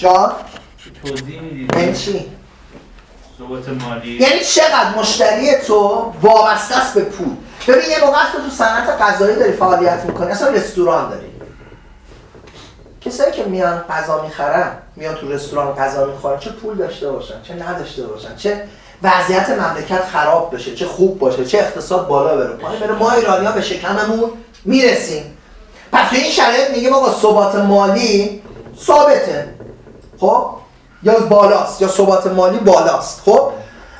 جان؟ توضیح می‌دید یعنی چی؟ ثبات مالی. یعنی چقدر مشتری تو وابسته است به پول؟ ببین یه موقع تو تو صنعت غذایی داری فعالیت می‌کنی اصلا رستوران داری. کسایی که میان غذا می‌خرن میان تو رستوران غذا می‌خورن چه پول داشته باشن چه نداشته باشن چه وضعیت مملکت خراب بشه چه خوب باشه چه اقتصاد بالا بره پایین. بره ما ایرانیا به شکممون می‌رسیم. پس تو این شرایط میگه ما با ثبات مالی ثابته. خب؟ یا بالاست یا ثبات مالی بالاست خب؟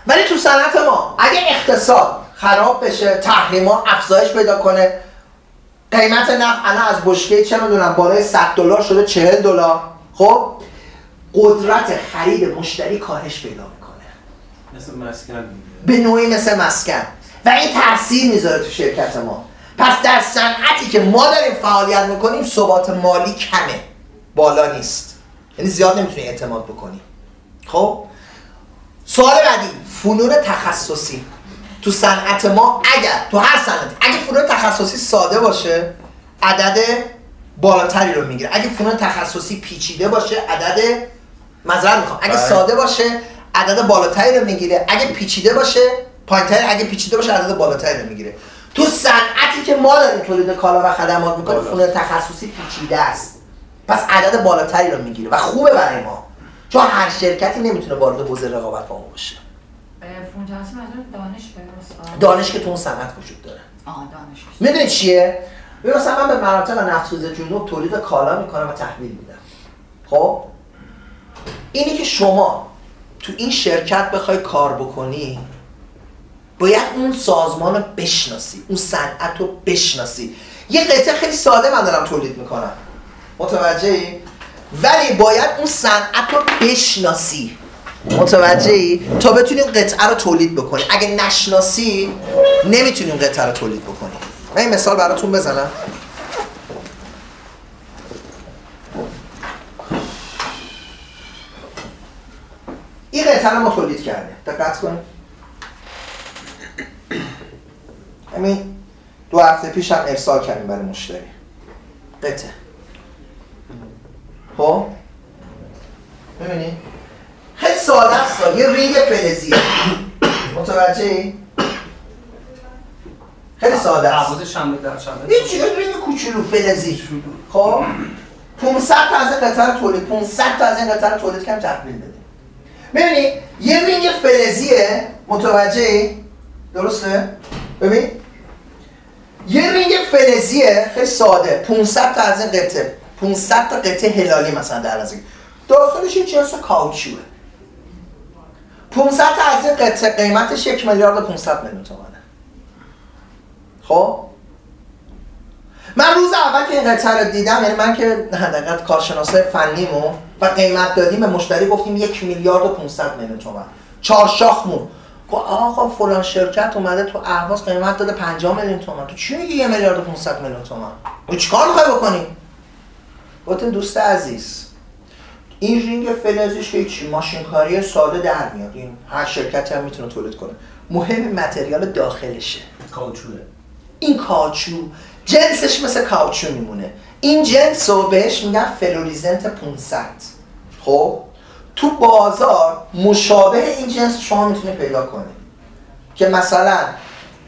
ولی تو صنعت ما اگه اقتصاد خراب بشه تحریما افزایش پیدا کنه قیمت نفت الان از بشکه چه می‌دونم بالای 100 دلار شده 40 دلار خب؟ قدرت خرید مشتری کاهش پیدا می‌کنه. مثل مسکن. به نوعی مثل مسکن. و این تاثیر می‌ذاره تو شرکت ما. پس در صنعتی که ما داریم فعالیت می‌کنیم ثبات مالی کمه. بالا نیست. یعنی زیاد نمی‌تونی اعتماد بکنی. خب؟ سوال بعدی فنون تخصصی. تو صنعت ما اگر تو هر صنعتی اگه فنون تخصصی ساده باشه عدد بالاتری رو می‌گیره. اگه فنون تخصصی پیچیده باشه عدد معذرت می‌خوام اگه بله. ساده باشه عدد بالاتری رو می‌گیره. اگه پیچیده باشه پایینتر اگه پیچیده باشه عدد بالاتری رو می‌گیره. تو صنعتی که ما داریم تولید کالا و خدمات می‌کنیم. فنون تخصصی پیچیده است. پس عدد بالاتری رو می‌گیره و خوبه برای ما. چون هر شرکتی نمی‌تونه وارد حوزه رقابت با ما بشه دانش دانش که تو اون صنعت وجود داره. آه دانش. می‌دونی چیه؟ ببین مثلا من به مناطق نفتسوز جنوب تولید کالا می‌کنم و تحویل میدم. خب؟ اینی که شما تو این شرکت بخوای کار بکنی باید اون سازمان رو بشناسی اون صنعت رو بشناسی. یه قطعه خیلی ساده من دارم تولید می‌کنم. متوجهی؟ ولی باید اون صنعت رو بشناسی. متوجهی؟ تا بتونی اون قطعه رو تولید بکنی. اگه نشناسی نمی‌تونی اون قطعه رو تولید بکنی. من این مثال براتون بزنم. این قطعه رو ما تولید کردیم. دقت کنید همین دو هفته پیش هم ارسال کردیم برای مشتری. قطعه. خب؟ ببینید خیلی ساده است یه رینگ فلزیه. متوجهی؟ خیلی ساده است. عوض شنبه در شنبه. این چیه رینگ کوچولو فلزی. خب؟ 500 تا از این قطعه رو تولید. 500 تا از این قطعه رو تولید کردیم تحویل دادیم ببینید یه رینگ فلزیه. متوجهی؟ درسته؟ ببین؟ یه رینگ فلزیه. خیلی ساده. 500 تا از این قطعه. 500 تا قطعه هلالی مثلا در این. داخلش یه جنس کائوچوئه 500 تا از این قطعه قیمتش یک میلیارد و 500 میلیون تومنه. خب؟ من روز اول که این قطعه رو دیدم یعنی من که حداقل کارشناسای فنیمو و قیمت دادیم به مشتری گفتیم یک میلیارد و 500 میلیون تومن. چهار شاخمون گفت آقا فلان شرکت اومده تو اهواز قیمت داده 50 میلیون تومن. تو چی میگی یه میلیارد و 500 میلیون تومن؟ تو چیکار می‌خوای بکنی گفتم دوست عزیز این رینگ فلزیش هیچی ماشین کاری ساده در میاد. این هر شرکتی هم می‌تونه تولید کنه. مهم material داخلشه. کائوچوئه این کائوچو جنسش مثل کائوچو میمونه. این جنس رو بهش میگن Fluorosint 500 خب؟ تو بازار مشابه این جنس شما می‌تونی پیدا کنی. که مثلا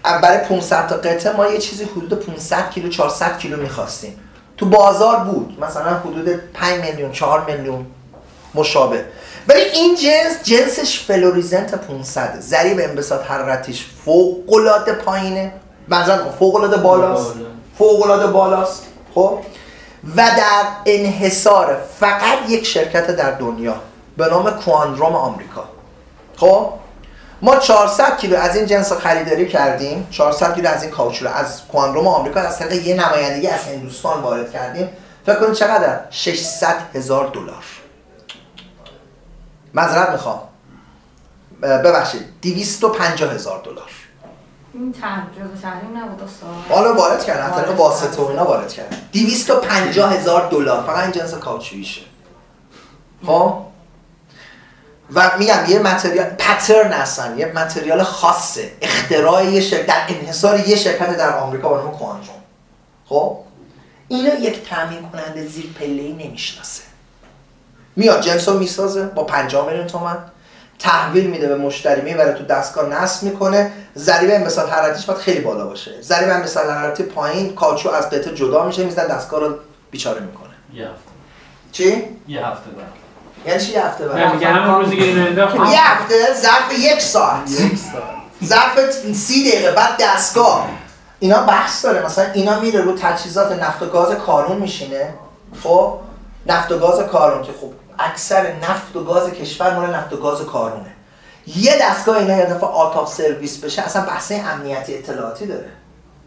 برای 500 تا قطعه ما یه چیزی حدود 500 کیلو 400 کیلو می‌خواستیم. تو بازار بود. مثلا حدود 5 میلیون 4 میلیون مشابه. ولی این جنس جنسش Fluorosint 500 ضریب انبساط حرارتیش فوق العاده پایینه. مثلا فوق العاده بالاست. فوق العاده بالاست. خب؟ و در انحصار فقط یک شرکت در دنیا. به نام Quadrant آمریکا. خب؟ ما 400 کیلو از این جنس خریداری کردیم. 400 کیلو از این کائوچو از Quadrant آمریکا از طریق یه نمایندگی از هندوستان وارد کردیم. فکر کنید چقدر؟ 600 هزار دلار. معذرت می‌خوام. ببخشید 250 هزار دلار. این تحریم نبود حالا وارد کردن از طریق واسطه و اینا وارد کردن. 250 هزار دلار. فقط این جنس کاوچوییشه خب؟ و میگم یه متریال پترن هستن یه متریال خاصه. اختراع یه شرکت در انحصار یه شرکت در آمریکا به نام کوانتوم خب؟ اینو یک تامین کننده زیر پله ای نمی‌شناسه. میاد جنس رو می‌سازه با 50 میلیون تومن تحویل میده به مشتری می‌بره تو دستگاه نصب می‌کنه. ضریب انبساط حرارتیش باید خیلی بالا باشه. ضریب انبساط حرارتی پایین کاوچو از قطعه جدا میشه می‌زنن دستگاه رو بیچاره می‌کنه. یه هفته. چی؟ یه هفته بعد. یعنی چی یه هفته نه بعد میگه همون روزی که اینو یه هفته ظرف یک ساعت. یک ساعت. ظرف سی دقیقه بعد دستگاه. اینا بحث داره. مثلا اینا میره رو تجهیزات نفت و گاز کارون میشینه. خب؟ نفت و گاز کارون که خب اکثر نفت و گاز کشور مال نفت و گاز کارونه. یه دستگاه اینا یه دفعه out of service بشه اصلا بحث امنیتی اطلاعاتی داره.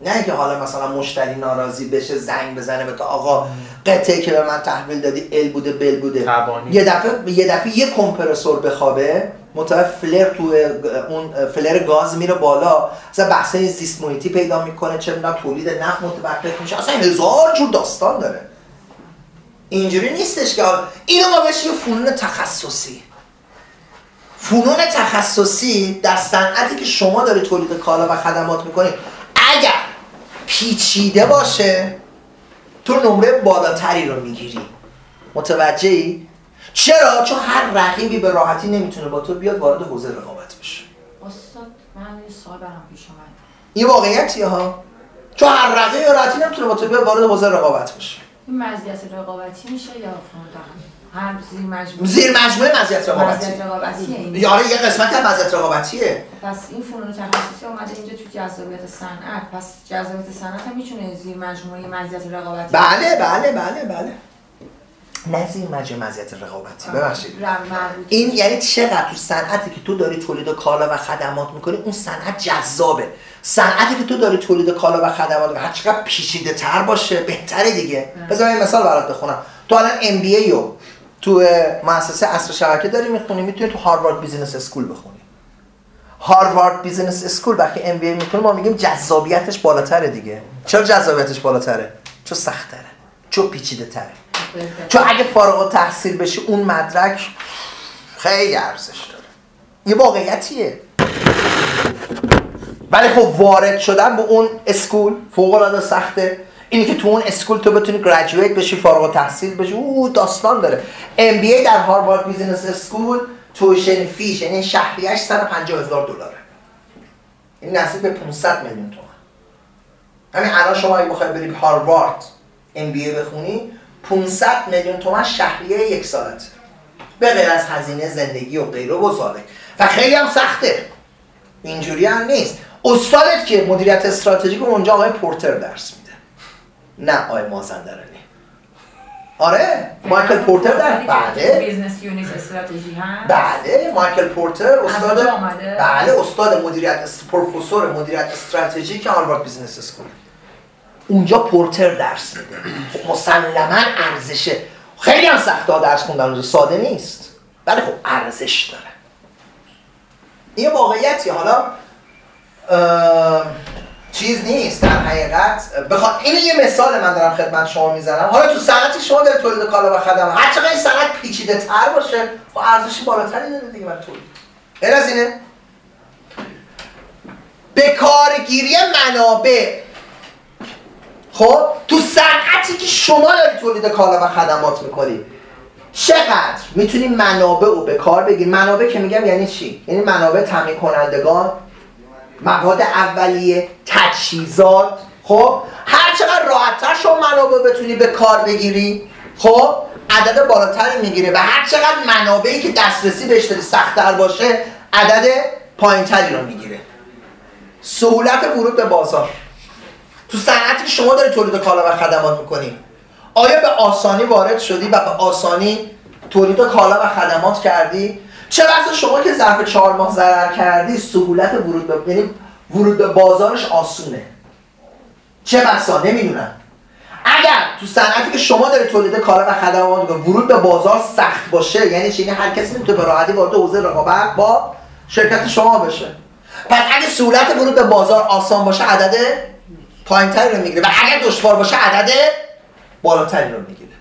نه اینکه حالا مثلا مشتری ناراضی بشه زنگ بزنه به تو آقا قطعه که به من تحویل دادی ال بوده بل بوده. تبانی. یه دفعه یه دفعه یه کمپرسور بخوابه متوجه فلر تو اون فلر گاز میره بالا مثلا بحثای زیست محیطی پیدا می‌کنه چه می‌دونم تولید نفت متوقف میشه اصلا هزار جور داستان داره. اینجوری نیستش که اینو ما بهش یه فنون تخصصی. فنون تخصصی در صنعتی که شما داری تولید کالا و خدمات می‌کنی اگر پیچیده باشه. تو نمره بالاتری رو می‌گیری. متوجهی؟ چرا؟ چون هر رقیبی به راحتی نمی‌تونه با تو بیاد وارد حوزه رقابت بشه. استاد من یه سوال برام پیش اومد. این ها. چون هر رقیبی به راحتی نمی‌تونه با تو بیاد وارد حوزه رقابت بشه. این مزیت رقابتی میشه یا فروندن هر زیر مجموعه. زیر مجموعه مزیت رقابتی. مزیت رقابتیه یاره یه قسمت هم مزیت رقابتیه. پس این فنون تخصصی اومده اینجا تو جذابیت صنعت. پس جذابیت صنعت هم می‌تونه زیر مجموعه مزیت رقابتی بله بله بله بله. نه زیر مجموعه مزیت رقابتی. ببخشید. این یعنی چقدر تو صنعتی که تو داری تولید کالا و خدمات می‌کنی اون صنعت جذابه. صنعتی که تو داری تولید کالا و خدمات می‌کنی هر چقدر پیچیده تر باشه بهتره دیگه. بذار من یه مثال برات بخونم. تو الان MBA رو تو مؤسسه عصر شبکه داری می‌خونی می‌تونی تو Harvard Business School بخونی. Harvard Business School وقتی MBA ما میگیم جذابیتش بالاتره دیگه. چرا جذابیتش بالاتره؟ چون سخت‌تره. چون پیچیده تره چون اگه فارغ التحصیل بشی اون مدرک خیلی ارزش داره. یه واقعیتیه. ولی خب وارد شدن به اون school فوق العاده سخته. اینی که تو اون school تو بتونی graduate بشی فارغ التحصیل بشی. اون داستان داره. MBA در Harvard Business School tuition fee ش یعنی شهریش 150 هزار دلاره. این نزدیک به 500 میلیون تومان همین الان شما اگه بخوای بری هاروارد MBA بخونی 500 میلیون تومان شهریه یک سالت. به غیر از هزینه زندگی و غیره و ذالک و خیلی هم سخته. اینجوری هم نیست. استادت که مدیریت استراتژیک اونجا آقای پورتر درس میده. نه آقای مازندرانی. آره مایکل پورتر در بله. business unit strategy بله مایکل پورتر استاد؟ بله استاد مدیریت پروفسور مدیریت استراتژیک هاروارد Business School. اونجا پورتر درس میده. خب مسلما ارزشه خیلی هم سخته درس خوندن اونجا ساده نیست. ولی خب ارزش داره. این واقعیتی حالا اه، چیز نیست در حقیقت. بخواد این یه مثال من دارم خدمت شما می‌زنم. حالا تو صنعتی شما داره تولید کالا و خدمات هر چقدر این صنعت پیچیده تر باشه خب ارزش بالاتری داره دیگه برای تولید. غیر از اینه به کارگیری منابع. خب تو صنعتی که شما داری تولید کالا و خدمات می‌کنی چقدر می‌تونی منابع رو به کار بگیری؟ منابع که میگم یعنی چی؟ یعنی منابع تامین کنندگان مواد اولیه تجهیزات. خب؟ هر چقدر راحتتر شما منابع بتونی به کار بگیری خب؟ عدد بالاتری می‌گیره و هر چقدر منابعی که دسترسی بهش داری سختتر باشه عدد پایینتری رو می‌گیره. سهولت ورود به بازار. تو صنعتی که شما داری تولید کالا و خدمات می‌کنی. آیا به آسانی وارد شدی و به آسانی تولید کالا و خدمات کردی؟ چه بسا شما که ظرف چهار ماه ضرر کردی سهولت ورود به یعنی ورود به بازارش آسونه. چه بسا؟ نمی‌دونم. اگر تو صنعتی که شما داری تولید کالا و خدمات ورود به بازار سخت باشه یعنی چی؟ یعنی هر کسی نمی‌تونه به راحتی وارد حوزه رقابت با شرکت شما بشه. پس اگه سهولت ورود به بازار آسان باشه عدد پایینتری رو می‌گیره. و اگر دشوار باشه عدد بالاتری رو می‌گیره.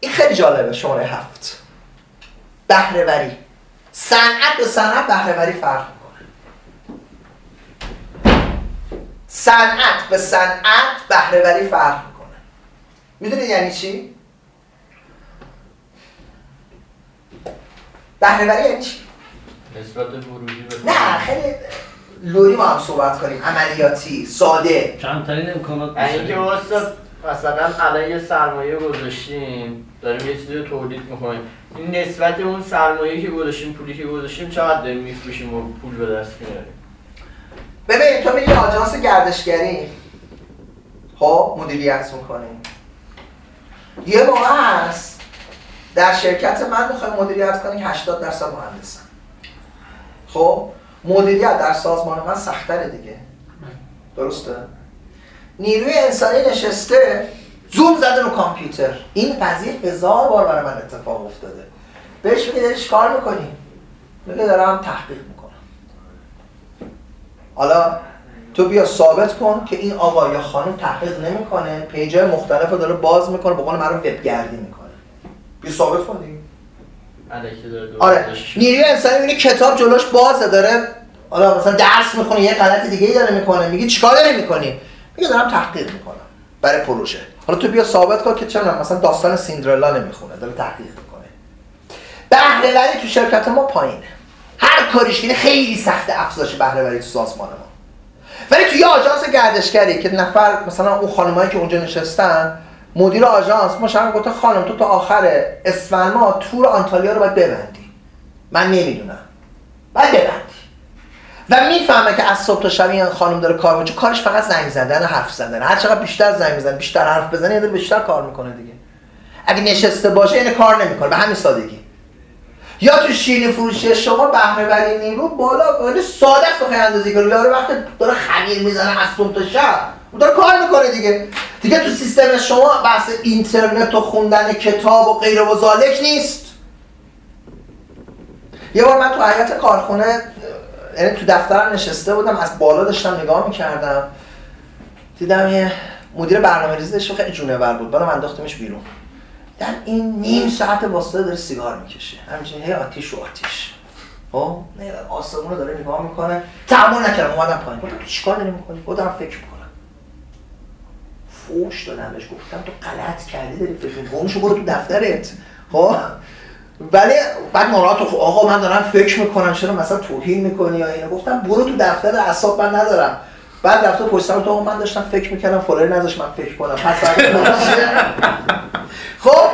این خیلی جالبه شماره هفت. بهرهوری. صنعت به صنعت بهرهوری فرق می‌کنه. صنعت به صنعت بهرهوری فرق می‌کنه. می‌دونید یعنی چی؟ بهرهوری یعنی چی؟ نسبت ورودی به نه خیلی لوری ما هم صحبت کنیم. عملیاتی ساده. کمترین امکانات یعنی اینکه مثلا الان یه سرمایه گذاشتیم داریم یه چیزی رو تولید می‌کنیم. این نسبت اون سرمایه که گذاشتیم پولی که گذاشتیم چقدر داریم میفروشیم و پول به دست میاریم؟ ببین تو میری یه آژانس گردشگری. خب مدیریت می‌کنی یه موقع هست در شرکت من می‌خوای مدیریت کنی 80 درصد مهندسم خب مدیریت در سازمان من سختره دیگه. درسته؟ نیروی انسانی نشسته. زوم زده رو کامپیوتر. این قضیه هزار بار برای من اتفاق افتاده. بهش میگه داری کار می‌کنی؟ میگه دارم تحقیق می‌کنم. حالا تو بیا ثابت کن که این آقا یا خانم تحقیق نمی‌کنه پیجای مختلف رو داره باز می‌کنه به قول من رو وبگردی می‌کنه. بیا ثابت کن دیگه. آره. نیروی انسانی می‌بینی کتاب جلوش بازه داره حالا مثلا درس می‌خونه یه غلط دیگه ای داره می‌کنه میگی چیکار داری می‌کنی؟ میگه دارم تحقیق می‌کنم. برای پروژه. حالا تو بیا ثابت کن که می‌دونم، مثلا داستان سیندرلا نمی‌خونه داره تحقیق می‌کنه. بهره‌وری تو شرکت ما پایینه. هر کاریش کنی خیلی سخت افزایش بهره‌وری تو سازمان ما. ولی توی یه آژانس گردشگری که نفر مثلا اون خانمایی که اونجا نشستن مدیر آژانس ما گفته خانم تو تا آخر اسفند ماه تور آنتالیا رو باید ببندی. من نمی‌دونم. باید ببندی. و می‌فهمه که از صبح تا شب این خانم داره کار می‌کنه کارش فقط زنگ زدن و حرف زدن. هر چقدر بیشتر زنگ بزنه بیشتر حرف بزنه یه بیشتر کار می‌کنه دیگه. اگه نشسته باشه یعنی کار نمی‌کنه به همین سادگی. یا تو شیرینی فروشی شما بهره وری نیرو بالا خیلی ساده است بخوای اندازی کنی. یارو وقتی داره خمیر می‌زنه از صبح تا شب اون داره کار می‌کنه دیگه. دیگه تو سیستم شما بحث اینترنت و خوندن کتاب و غیر و نیست. یه بار من تو حیات کارخونه یعنی تو دفترم نشسته بودم از بالا داشتم نگاه می‌کردم. دیدم یه مدیر برنامه ریزی داشت خیلی جونور بود. بعدم انداختمش بیرون. دیدم این نیم ساعت واسطه داره سیگار می‌کشه. همچنین هی آتیش و آتیش. خب؟ نه آسمون رو داره نگاه می‌کنه. تحمل نکردم اومدم پایین. گفتم تو چیکار داری می‌کنی؟ دارم فکر می‌کنم. فوش دادم بهش. گفتم تو غلط کردی داری فکر می‌کنی. برو تو دفترت. خب؟ ولی بعد ناراحت خب آقا من دارم فکر می‌کنم چرا مثلا توهین می‌کنی یا اینو؟ گفتم برو تو دفتر اعصاب من ندارم. بعد دفتر پشتم تو آقا من داشتم فکر می‌کردم فلانی نذاش من فکر کنم. پس خب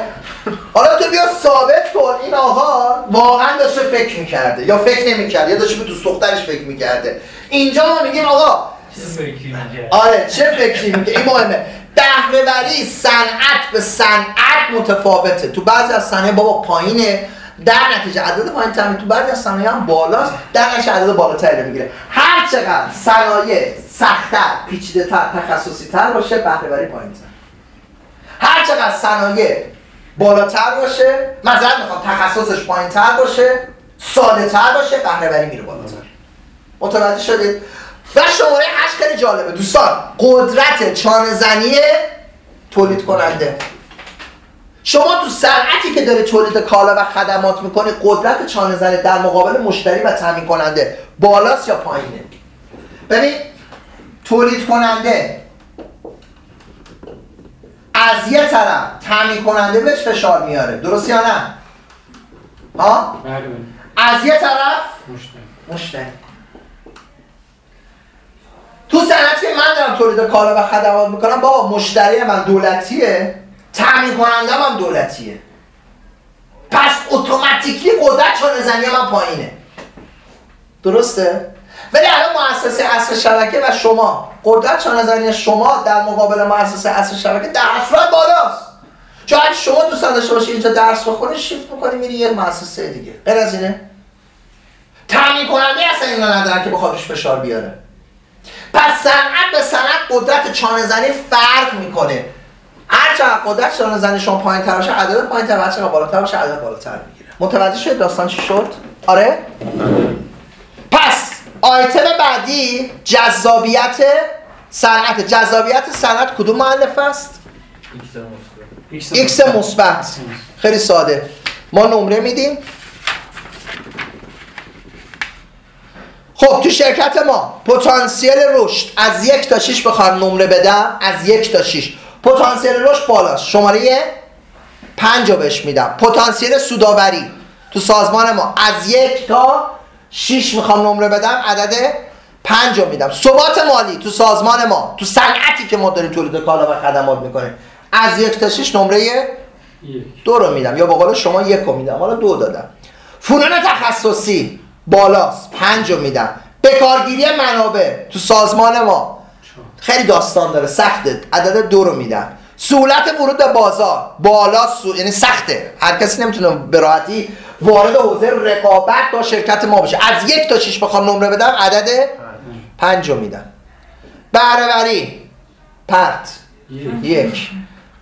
حالا تو بیا ثابت کن این آقا واقعا داشته فکر می‌کرده یا فکر نمی‌کرده یا داشته به دوست دخترش فکر می‌کرده. اینجا ما میگیم آقا؟ آره چه فکری میگه؟ این مهمه. بهرهوری صنعت به صنعت متفاوته. تو بعضی از صنایع بابا پایینه. در نتیجه عدد پایین تر تو بعضی از صنایع هم بالاست. در نتیجه عدد بالاتری می‌گیره. هر چقدر صنایع سختتر پیچیده‌تر تخصصی تر باشه بهرهوری پایینتر. هر چقدر صنایع بالاتر باشه مثلا می‌خوام تخصصش پایینتر باشه ساده تر باشه بهرهوری میره بالاتر. متوجه شدید؟ و شماره هشت خیلی جالبه. دوستان قدرت چانه زنی تولید کننده شما تو صنعتی که داره تولید کالا و خدمات می‌کنه قدرت چانه زنی در مقابل مشتری و تامین کننده بالاست یا پایینه؟ ببین تولید کننده از یه طرف تامین کننده بهش فشار میاره. درست یا نه؟ ها؟ بله بله. از یه طرف مشتری. مشتری. تو صنعتی که من دارم تولید کالا و خدمات می‌کنم. بابا مشتری من دولتیه. تامین کننده هم دولتیه. پس اتوماتیکلی قدرت چانه زنی من پایینه. درسته؟ ولی الان مؤسسه اصل شبکه و شما قدرت چانه شما در مقابل مؤسسه اصل شبکه در صورت بالاست. چون اگه شما دوستان داشته باشی اینجا درس بخونی شیفت می‌کنی میری یه مؤسسه دیگه. غیر از اینه. تامین کننده اصلا اینا ندارن که بخواد روش فشار بیاره. پس صنعت به صنعت قدرت چانه زنی فرق می‌کنه. هر چقدر قدرت چانه زنی شما پایین تر باشه عدد پایین تر چقدر بالاتر باشه عدد بالاتر می‌گیره. متوجه شد داستان چی شد؟ آره؟ پس آیتم بعدی جذابیت صنعت. جذابیت صنعت کدوم مؤلفه است؟ X مثبت. خیلی ساده. ما نمره میدیم. خب تو شرکت ما پتانسیل رشد از یک تا 6 بخوام نمره بدم از یک تا 6 پتانسیل رشد بالاست. شماره پنج رو بهش میدم. پتانسیل سوداوری تو سازمان ما. از یک تا 6 می‌خوام نمره بدم عدد پنج رو میدم. ثبات مالی تو سازمان ما تو صنعتی که ما داریم تولید کالا و خدمات می‌کنیم. از یک تا 6 نمره یک. دو رو میدم یا به قول شما یک رو میدم. حالا دو دادم. فنون تخصصی. بالاست. پنج رو میدم. بکارگیری منابع. تو سازمان ما. خیلی داستان داره. سخته. عدد دو رو میدم. سهولت ورود به بازار. بالا سو... یعنی سخته. هر کسی نمی‌تونه به راحتی وارد حوزه رقابت با شرکت ما بشه از یک تا شش بخوام نمره بدم عدد پنج رو میدم. بهرهوری. پرت. یک.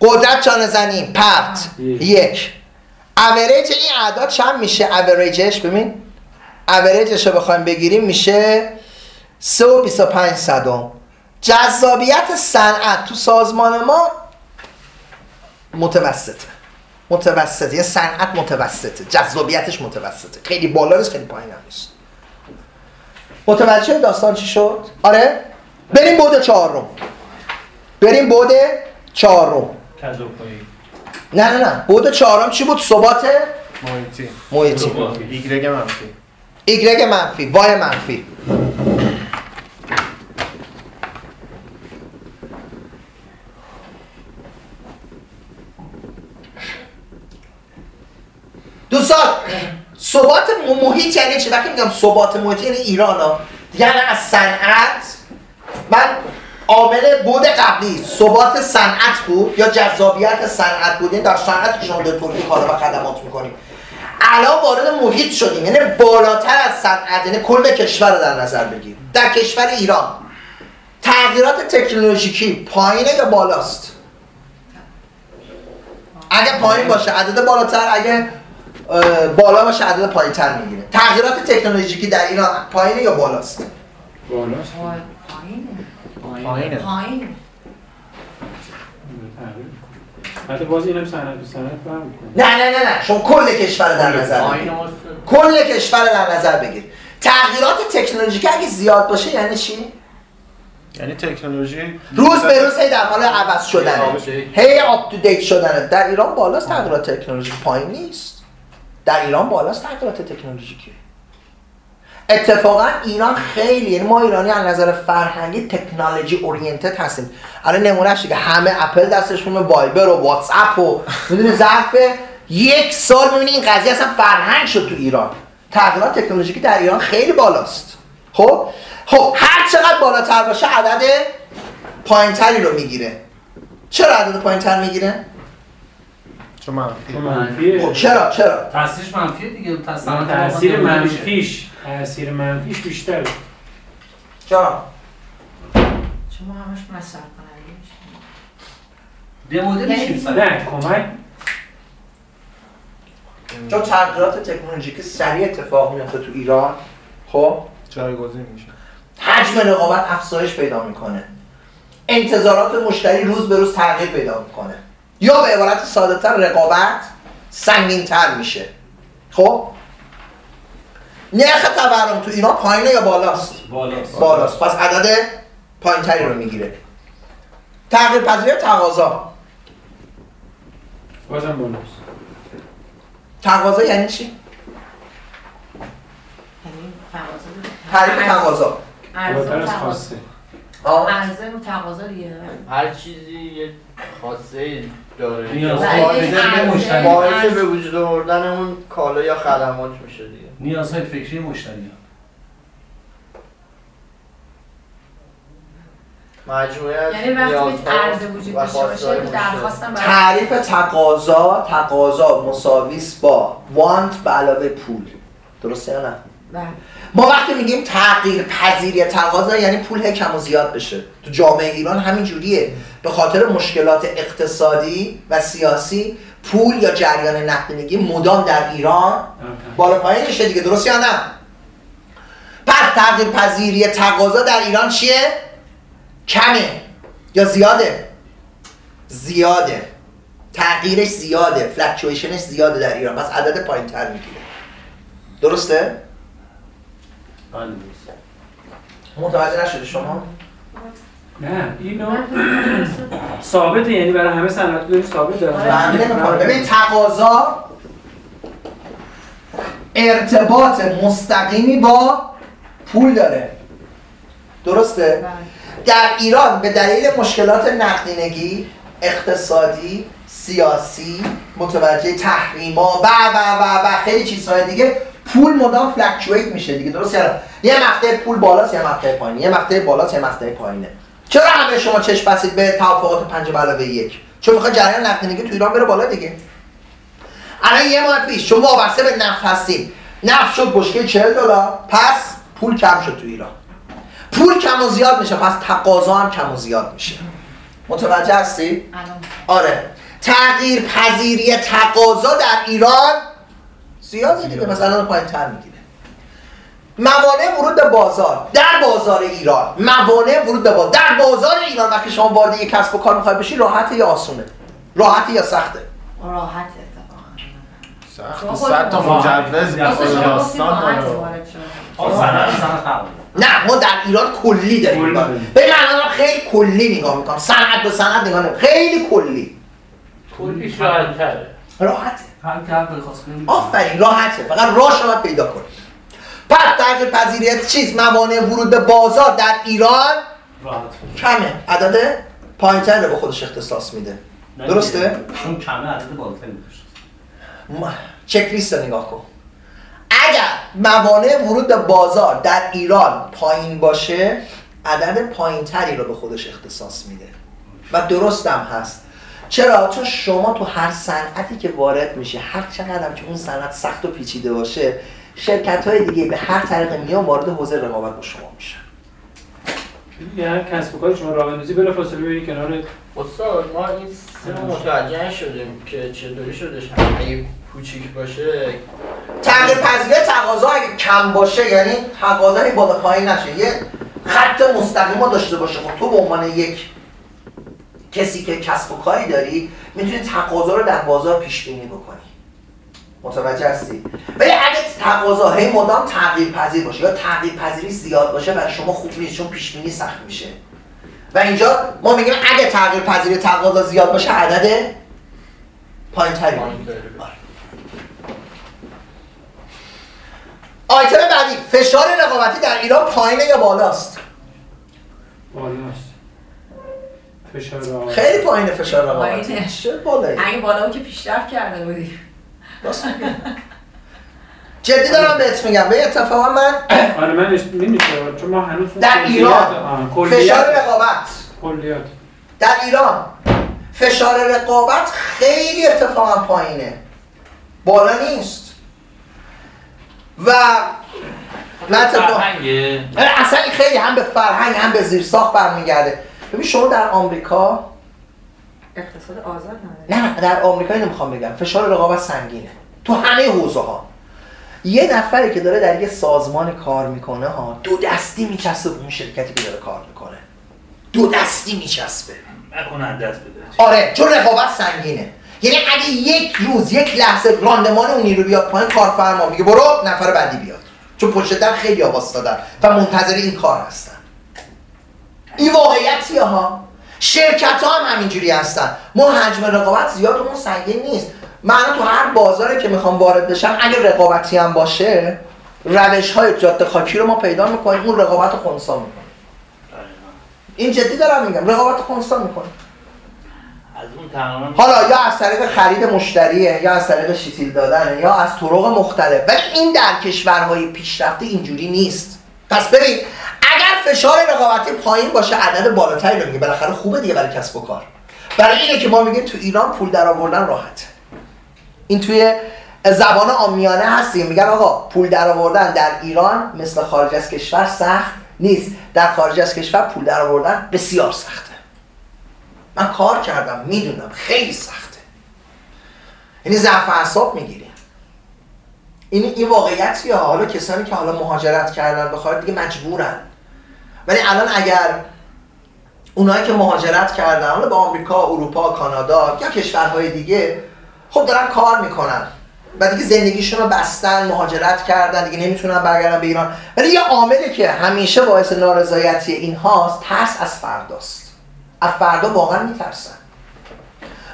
قدرت چانه زنی پرت. یک. یک. اوریج این اعداد چند میشه؟ اوریجش ببین. اوریجش رو بخوایم بگیریم میشه 3 و 25 صدم. جذابیت صنعت تو سازمان ما متوسطه. متوسطه. یه صنعت متوسطه. جذابیتش متوسطه. خیلی بالا نیست خیلی پایین هم نیست. متوجه داستان چی شد؟ آره؟ بریم بود چهارم. بریم بود چهارم. نه نه نه. بود چهارم چی بود؟ ثبات محیطی. محیطی. ایگرگ منفی ایگرگ منفی وای منفی. دوستان ثبات محیط یعنی چی؟ وقتی میگم ثبات محیط یعنی ایران ها. یعنی از صنعت من عامل بود قبلی ثبات صنعت بود یا جذابیت صنعت بود. یعنی در صنعت که شما دارید تولید و خدمات می‌کنیم الان وارد محیط شدیم. یعنی بالاتر از صنعت یعنی کل کشور رو در نظر بگیر. در کشور ایران. تغییرات تکنولوژیکی پایینه یا بالاست؟ اگه پایین باشه عدد بالاتر. اگه بالا باشه عدد پایینتر می‌گیره. تغییرات تکنولوژیکی در ایران پایینه یا بالاست؟ بالاست. پایینه. پایینه. حتی باز اینم صنعت به می‌کنه. نه نه نه نه. شما کل کشور رو در نظر بگیر کل کشور رو در نظر بگیر تغییرات تکنولوژیکی اگه زیاد باشه یعنی چی؟ یعنی تکنولوژی روز به روز هی در حال عوض شدنه. هی up to date شدنه. در ایران بالاست تغییرات تکنولوژیک پایین نیست. در ایران بالاست تغییرات تکنولوژیکی اتفاقا ایران خیلی یعنی ما ایرانی از نظر فرهنگی technology oriented هستیم. الان نمونهش دیگه همه اپل دستشون وایبر و واتس اپ و می‌دونی ظرف یک سال می‌بینی این قضیه اصلا فرهنگ شد تو ایران. تغییرات تکنولوژیکی در ایران خیلی بالاست. خب؟ خب هر چقدر بالاتر باشه عدد پایینتری رو می‌گیره. چرا عدد پایینتر می‌گیره؟ چون منفی خب چرا چرا؟ تاثیرش منفیه دیگه تاثیر. منفیش. تاثیر منفیش بیشتره. چرا شما همش مصرف کننده مدل یعنی میشه نه کمک. چون تغییرات تکنولوژیکی سریع اتفاق میفته تو ایران خب؟ جایگزین میشه. حجم رقابت افزایش پیدا می‌کنه. انتظارات مشتری روز به روز تغییر پیدا می‌کنه. یا به عبارت ساده تر رقابت سنگین تر میشه. خب؟ نرخ تورم تو ایران پایینه یا بالاست؟ بالاست. بالاست. پس عدد پایینتری رو می‌گیره. تغییر پذیری تقاضا؟ بازم بالاست. تقاضا یعنی چی؟ یعنی تعریف تقاضا. عرضه تقاضا دیگه. هر چیزی یه خاصه داره. نیاز باعث- به وجود آوردن اون کالا یا خدمات میشه دیگه. نیازهای فکری مشتری. مجموعه یعنی وقتی عرضه وجود داشته باشه. درخواستم برای تعریف تقاضا تقاضا مساویس با وانت به علاوه پول. درسته یا نه؟ بله. ما وقتی میگیم تغییر پذیری تقاضا یعنی پول هی کم و زیاد بشه. تو جامعه ایران همین جوریه. به خاطر مشکلات اقتصادی و سیاسی پول یا جریان نقدینگی مدام در ایران بالا پایین میشه دیگه. درست یا نه؟ پس تغییر پذیری تقاضا در ایران چیه؟ کمه یا زیاده؟ زیاده. تغییرش زیاده. فلکچویشنش زیاده در ایران. پس عدد پایین تر می‌گیره. درسته؟ بله درست. متوجه نشده شما؟ نه اینو ثابته یعنی برای همه صنعت ثابت داره ببین تقاضا ارتباط مستقیمی با پول داره درسته؟ بله. در ایران به دلیل مشکلات نقدینگی اقتصادی سیاسی متوجه تحریما و و و و خیلی چیزهای دیگه پول مدام فلکچویت میشه دیگه درست یا نه؟ یه مقطع پول بالاست یه مقطع پایینه. یه مقطع بالاست یه مقطع پایینه. چرا همه شما چشم بستید به توافقات پنج به علاوه یک؟ چون می‌خواد جریان نقدینگی تو ایران بره بالا دیگه. الان یه ماه پیش شما وابسته به نفت هستیم نفت شد بشکه 40 دلار پس پول کم شد تو ایران. پول کم و زیاد میشه پس تقاضا هم کم و زیاد میشه. متوجه هستی؟ آره. تغییر پذیری تقاضا در ایران زیاده دیگه مثلا پایین تر می‌گیره. موانع ورود به بازار. در بازار ایران. موانع ورود به بازار. در بازار ایران وقتی شما وارد یک کسب و کار می‌خوای بشی راحته یا آسونه؟ راحته یا سخته؟ راحت اتفاقا سخت صد تا مجوز داستان راحت سند سند نه ما در ایران کلی داریم. کلی. به من خیلی کلی نگاه می‌کنم. صنعت به صنعت نگاه خیلی کلی. راحت تره. راحته. هر خواست کنه آفرین راحته. فقط راهش رو پیدا کنید پس تغییر پذیریت چیز؟ موانع ورود به بازار در ایران؟ راحت. کمه. عدد پایینتر رو به خودش اختصاص میده. درسته؟ چون کمه عدد بالاتری می‌داشت م- چک لیست رو نگاه کن. اگر موانع ورود به بازار در ایران پایین باشه عدد پایینتری رو به خودش اختصاص میده. و درستم هست. چرا؟ چون شما تو هر صنعتی که وارد میشه هر چقدر هم که اون صنعت سخت و پیچیده باشه شرکت های دیگه به هر طریق میان وارد حوزه رقابت با شما میشن. هر کسب و کار شما راه اندازی بلا فاصله بری کنار. استاد ما این سه متوجه شدیم که چطوری شدش اگه کوچیک باشه. تغییر پذیری تقاضا اگه کم باشه یعنی تقاضا هی بالا پایین نشه. یه خط مستقیم داشته باشه. خب تو به عنوان یک کسی که کسب و کاری داری می‌تونی تقاضا رو در بازار پیش بینی بکنی. متوجه هستی؟ ولی اگه تقاضا هی مدام تغییر پذیر باشه یا تغییر پذیری زیاد باشه برای شما خوب نیست چون پیش بینی سخت میشه. و اینجا ما میگیم اگه تغییر پذیری تقاضا زیاد باشه عدد پایین تری تری. آیتم بعدی فشار رقابتی در ایران پایینه یا بالاست؟ بالاست. فشار. خیلی پایینه فشار رقابتی پایینه. چه بالایی. اگه بالا که پیشرفت کرده بودی. راست میگی. جدی دارم بهت میگم. به اتفاقا من آره من نمیشه. چون ما هنوز در ایران. فشار رقابت. کلیات. در ایران. فشار رقابت خیلی اتفاقا پایینه. بالا نیست. و نه اتفاق فرهنگه. اصلا این خیلی هم به فرهنگ هم به زیرساخت برمیگرده. ببین شما در آمریکا اقتصاد آزاد نداره. نه در آمریکا اینو می‌خوام بگم. فشار رقابت سنگینه. تو همه حوزه ها یه نفری که داره در یه سازمان کار می‌کنه ها دو دستی میچسبه به اون شرکتی که داره کار می‌کنه. دو دستی میچسبه. نکنه دست بده. آره چون رقابت سنگینه. یعنی اگه یک روز یک لحظه راندمان اون نیرو بیاد پایین کارفرما میگه برو نفر بعدی بیاد. چون پشت در خیلی آواز دادن و منتظر این کار هستن. این واقعیتیه ها. شرکت ها هم همینجوری هستن. ما حجم رقابت زیادمون سنگین نیست. من تو هر بازاری که می‌خوام وارد بشم اگه رقابتی هم باشه روش های جاده خاکی رو ما پیدا می‌کنیم اون رقابت رو خونسا می‌کنیم. این جدی دارم میگم رقابت رو خونسا تمام حالا یا از طریق خرید مشتریه یا از طریق شیتیل دادنه یا از طرق مختلف. ولی این در کشورهای پیشرفته اینجوری نیست. پس ببین اگر فشار رقابتی پایین باشه عدد بالاتری رو میگه. بالاخره خوبه دیگه برای کسب و کار. برای اینه که ما میگیم تو ایران پول در آوردن راحته این توی زبان آمیانه هستیم. میگن آقا پول در آوردن در ایران مثل خارج از کشور سخت نیست. در خارج از کشور پول در آوردن بسیار سخته. من کار کردم می‌دونم خیلی سخته. یعنی ضعف اعصاب می‌گیریم این این واقعیتیه حالا کسانی که حالا مهاجرت کردن خارج دیگه مجبورن. ولی الان اگر اونایی که مهاجرت کردن حالا به آمریکا، اروپا، کانادا یا کشورهای دیگه خب دارن کار می‌کنن. و دیگه زندگیشون رو بستن مهاجرت کردن دیگه نمی‌تونن برگردن به ایران. ولی یه عاملی که همیشه باعث نارضایتی این هاست ترس از فرداست. از فردا واقعا میترسن.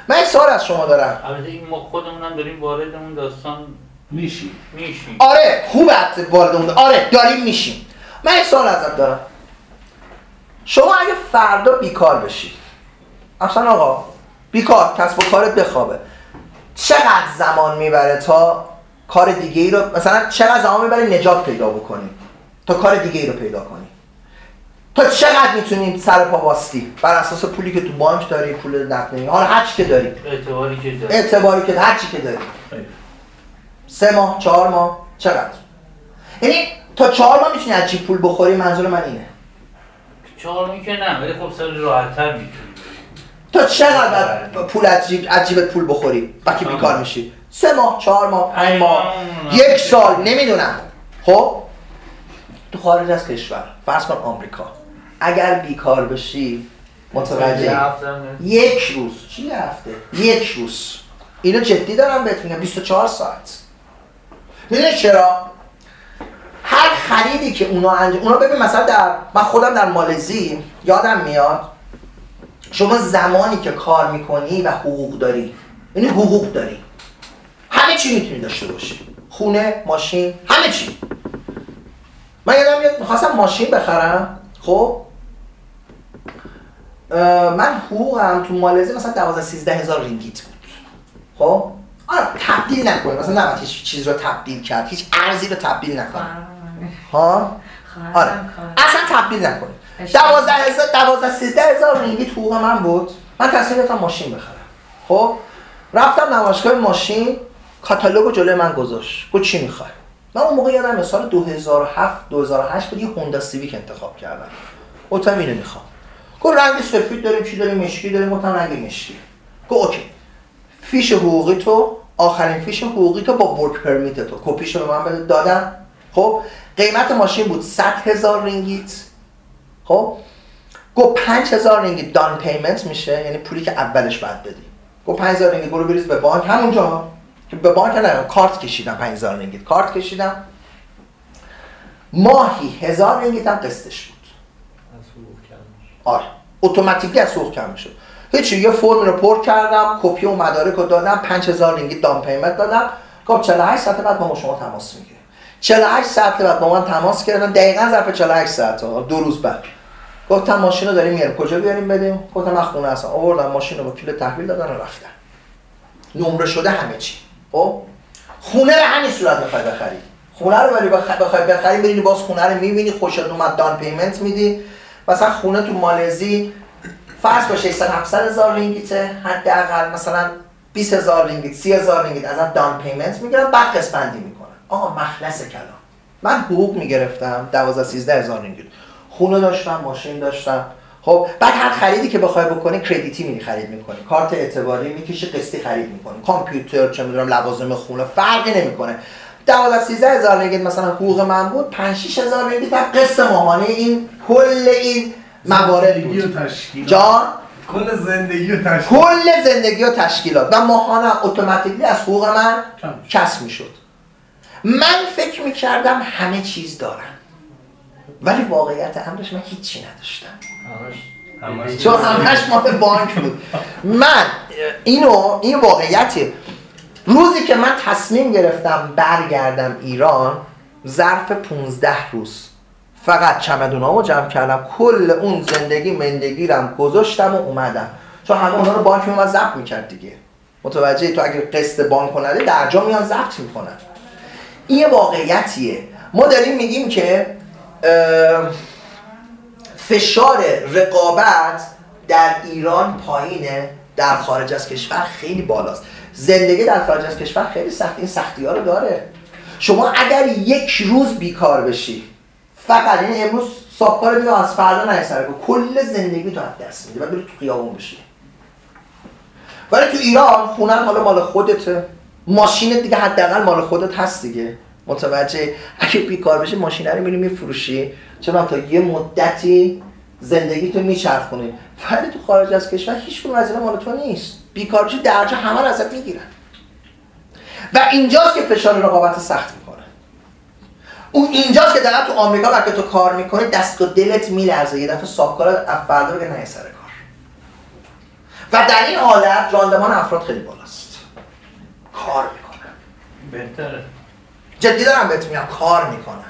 من این سوال از شما دارم. البته این ما خودمون داریم وارد اون داستان میشی میشی آره خوب وارد اون آره داریم میشیم. من این سوال ازت دارم. شما اگه فردا بیکار بشی اصلا آقا بیکار کسب و کارت بخوابه. چقدر زمان می‌بره تا کار دیگه ای رو مثلا چقدر زمان می‌بره نجات پیدا بکنی؟ تا کار دیگه ای رو پیدا کنی. تا چقدر می‌تونی سر پا واستی بر اساس پولی که تو بانک داری پول نقدینگی حالا هر چی که داری. اعتباری که داره اعتباری که هر چی که داری. سه ماه چهار ماه چقدر؟ یعنی تا چهار ماه می‌تونی از چی پول بخوری؟ منظور من اینه. چهار می که نه ولی خب سال راحت‌تر می‌تونی تا چقدر پول از جیب از جیبت پول بخوری؟ وقتی بیکار میشی. سه ماه چهار ماه پنج ماه یک سال نمی‌دونم. خب؟ تو خارج از کشور فرض کن آمریکا. اگر بیکار بشی متوجه. یک روز. چی هفته؟ یک روز. اینو جدی دارم بهت میگم. 24 ساعت. می‌دونی چرا؟ هر خریدی که اونا انجام اونا ببین مثلا در من خودم در مالزی یادم میاد. شما زمانی که کار می‌کنی و حقوق داری. یعنی حقوق داری. همه چی می‌تونی داشته باشی. خونه ماشین همه چی. من یادم میاد می‌خواستم ماشین بخرم. خب؟ من حقوقم تو مالزی مثلا 12 13 هزار رینگیت بود. خب؟ آره تبدیل نکنی مثلا نباید هیچ چیز رو تبدیل کرد. هیچ ارزی رو تبدیل نکنی ها؟ آره. اصلا تبدیل نکنی دوازده هزار دوازده سیزده هزار رینگیت حقوق من بود. من تصمیم گرفتم ماشین بخرم. خب؟ رفتم نمایشگاه ماشین. کاتالوگ رو جلوی من گذاشت. گفت چی می‌خوای؟ من اون موقع یادم سال 2007 2008 بود یه هوندا سیویک انتخاب کردم. گفتم اینو می‌خوام. گفت رنگ سفید داریم چی داریم؟ مشکی داریم. گفتم رنگ مشکی. گفت OK. فیش حقوقی تو آخرین فیش حقوقی تو با work permit تو. کپیشو به من بده دادم. خب قیمت ماشین بود 100 هزار رینگیت خب گفت 5000 رینگیت down payment میشه یعنی پولی که اولش باید بدی. گفت 5000 رینگیت برو بریز به بانک. همونجا که به بانک نه کارت کشیدم 5000 رینگیت کارت کشیدم. ماهی هزار رینگیت هم قسطش بود. از حقوق کم میشه. آره. automatically از سوخت کم می‌شد. هیچی یه فرم رو پر کردم کپی و مدارک رو دادم 5000 رینگیت down payment دادم. گفت 48 ساعت بعد ما با شما تماس می‌گیریم 48 ساعت بعد با من تماس کردن. دقیقا ظرف 48 ساعت دو روز بعد. گفتم ماشین رو داریم میاریم. کجا بیاریم بدیم گفتم من خونه هستم. آوردم ماشین رو با کیلو تحویل دادن و رفتن. نمره شده همه چی. خب؟ خونه رو همین صورت می‌خوای بخری. خونه رو ولی بخ- بخوای بخری میرینی باز خونه رو می‌بینی خوشت اومد دان پیمنت میدی. مثلا خونه تو مالزی فرض کن 600 700 هزار رینگیته حداقل مثلا 20 هزار رینگیت 30 هزار رینگیت ازم down payment می‌گیرن بعد قسط بندی می‌کنن. آقا مخلص کلام. من حقوق می‌گرفتم 12 13 هزار رینگیت خونه داشتم ماشین داشتم. خب بعد هر خریدی که بخوای بکنی credit ی میری خرید می‌کنی. کارت اعتباری می‌کشی قسطی خرید می‌کنی. کامپیوتر چه می‌دونم لوازم خونه فرقی نمی‌کنه. 12 13 هزار رینگیت مثلا حقوق من بود 5 6 هزار رینگیت هم قسط ماهانه این کل این موارد زندگی بود. و تشکیل جان؟ کل زندگی و تشکیل کل زندگی و تشکیلات. و ماهانه اتوماتیکلی از حقوق من کم. کسب می‌شد. من فکر می‌کردم همه چیز دارم ولی واقعیت امرش من هیچی نداشتم. همش چون همش مال بانک بود. من اینو این واقعیتی روزی که من تصمیم گرفتم برگردم ایران ظرف 15 روز. فقط چمدونامو جمع کردم. کل اون زندگی مندگیرم گذاشتم و اومدم. چون همه اونا رو بانک میومد ضبط می‌کرد دیگه. متوجه تو اگر قسط بانک نده درجا میان ضبط می‌کنن. این یه واقعیتیه. ما داریم میگیم که فشار رقابت در ایران پایینه در خارج از کشور خیلی بالاست. زندگی در خارج از کشور خیلی سخت این سختی ها رو داره. شما اگر یک روز بیکار بشی فقط یعنی امروز صاحب کار دیگه از فردا نه سر. کل زندگی تو دست میدی و بری تو خیابون بشی ولی تو ایران خونه حالا مال خودته ماشینت دیگه حداقل مال خودت هست دیگه. متوجه؟ اگه بیکار بشی ماشین رو میری میفروشی. چون تا یه مدتی زندگی تو میچرخونی؟ ولی تو خارج از کشور هیچ کدوم از مال تو نیست. بیکار بشی درجا همه رو ازت می‌گیرن. و اینجاست که فشار رقابت سخت اون اینجاست که دقیقا تو آمریکا وقتی تو کار می‌کنه دست و دلت میلرزه. یه دفعه صاحبکار از فردا بگه نه سر کار. و در این حالت راندمان افراد خیلی بالاست. کار می‌کنن. بهتره. جدی دارم بهت میگم کار می‌کنن.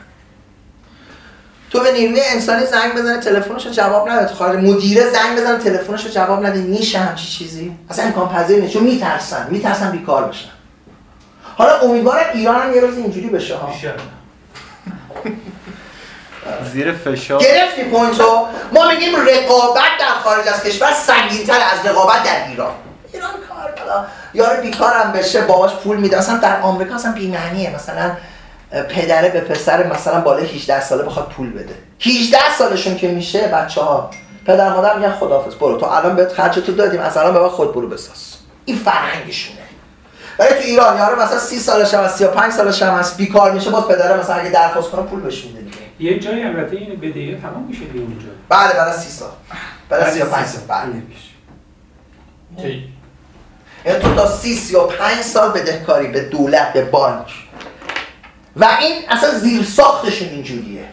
تو به نیروی انسانی زنگ بزنه تلفنش رو جواب نده. تو خارج مدیره زنگ بزنه تلفنش رو جواب نده. میشه همچی چیزی؟ اصلا امکان پذیر نیست چون میترسن. میترسن بیکار بشن. حالا امیدوارم ایران هم یه روز اینجوری بشه ها؟ زیر فشار. گرفتی پوینتو. ما میگیم رقابت در خارج از کشور سنگینتر از رقابت در ایران. ایران کار بلا یارو بیکارم بشه باباش پول میده. اصلا در آمریکا اصلا بی‌معنیه. مثلا پدره به پسر مثلا بالای 18 ساله بخواد پول بده. 18 سالشون که میشه بچه ها پدر مادر میگن خداحافظ برو. تو الان بهت خرجتو دادیم از الان به خود برو بساز. این فرهنگشونه. ولی تو ایران یارو مثلا 30 سالش هم هست 35 سالش هم هست بیکار میشه باز پدره مثلا اگه درخواست کنه پول بهش میده دیگه. یه جایی البته این بدهی تمام میشه دیگه اونجا. بله بعد از 30 سال. بعد از بعد 35 سی سال. بله. چی؟ یعنی تو تا 30 35 سال بدهکاری به دولت به بانک. و این اصلا زیر ساختشون اینجوریه.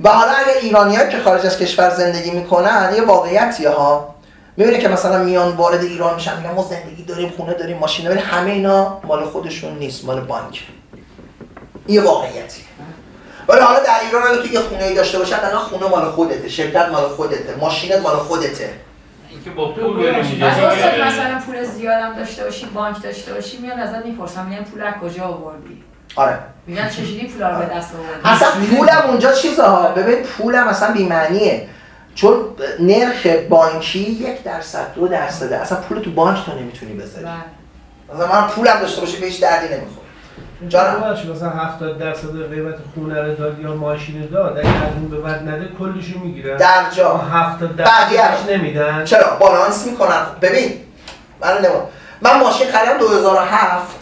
و حالا اگر ایرانیایی که خارج از کشور زندگی می‌کنن یه واقعیتیه ها. می‌بینه که مثلا میان وارد ایران میشن میگن ما زندگی داریم خونه داریم ماشین داریم همه اینا مال خودشون نیست مال بانک. این یه واقعیتیه ولی حالا در ایران اگه تو یه خونه ای داشته باشن الان خونه مال خودته شرکت مال خودته ماشینت مال خودته. اینکه با پول. مثلا پول زیادم داشته باشی بانک داشته باشی میان ازت می‌پرسن میگن پول از کجا آوردی؟ آره. میگن چجوری پولا رو به دست آوردی؟ اصلا پولم اونجا چیزه ها ببین پولم اصلا بی‌معنیه. چون نرخ بانکی یک درصد دو درصده. اصلا پول تو بانک تو نمی‌تونی بذاری. بله. مثلا من پولم داشته باشه به هیچ دردی نمی‌خوره. جانم. مثلا 70 درصد قیمت خونه رو داد یا ماشین رو داد اگه از اون به بعد نده کلشو می‌گیرن. در جا. 70 بقیه درصدش نمیدن. چرا؟ بالانس می‌کنن. ببین من نمون من ماشین خریدم 2007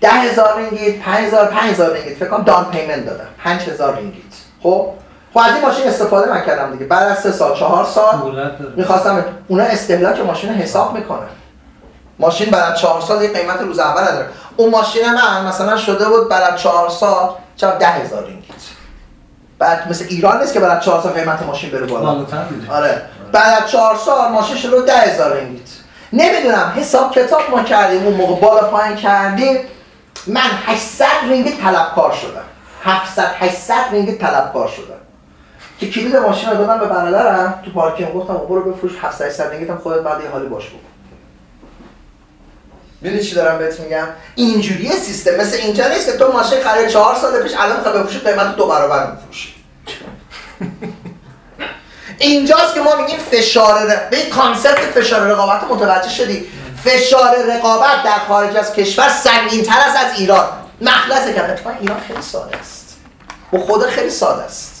ده هزار رینگیت 5000 5000 رینگیت فکر کنم down payment دادم. 5000 رینگیت خب؟ خب از این ماشین استفاده نکردم دیگه. بعد از سه سال چهار سال می‌خواستم اونا استهلاک ماشین حساب می‌کنن. ماشین بعد از چهار سال یه قیمت روز اول نداره. اون ماشین من مثلا شده بود بعد از چهار سال چرا ده هزار رینگیت بعد مثل ایران نیست که بعد از چهار سال قیمت ماشین بره بالا. آره. بعد از چهار سال ماشین شده ده هزار رینگیت نمی‌دونم حساب کتاب ما کردیم اون موقع بالا پایین کردیم. من 800 رینگیت طلبکار شدم. 700 800 رینگیت طلبکار شدم. که کلید ماشین رو دادم به برادرم تو پارکینگ. گفتم برو بفروش 700 800 رینگیت هم خودت بعد یه حالی باش بکن می‌دونی چی دارم بهت میگم؟ اینجوریه سیستم مثل اینجا نیست که تو ماشین خرید چهار سال پیش الان می‌خوای بفروشی قیمت دو برابر میفروشی. اینجاست که ما میگیم فشار ر... به concept فشار رقابت متوجه شدی. فشار رقابت در خارج از کشور سنگین تر است از ایران. مخلص کرد اتفاقا ایران خیلی ساده است. با خود خیلی ساده است.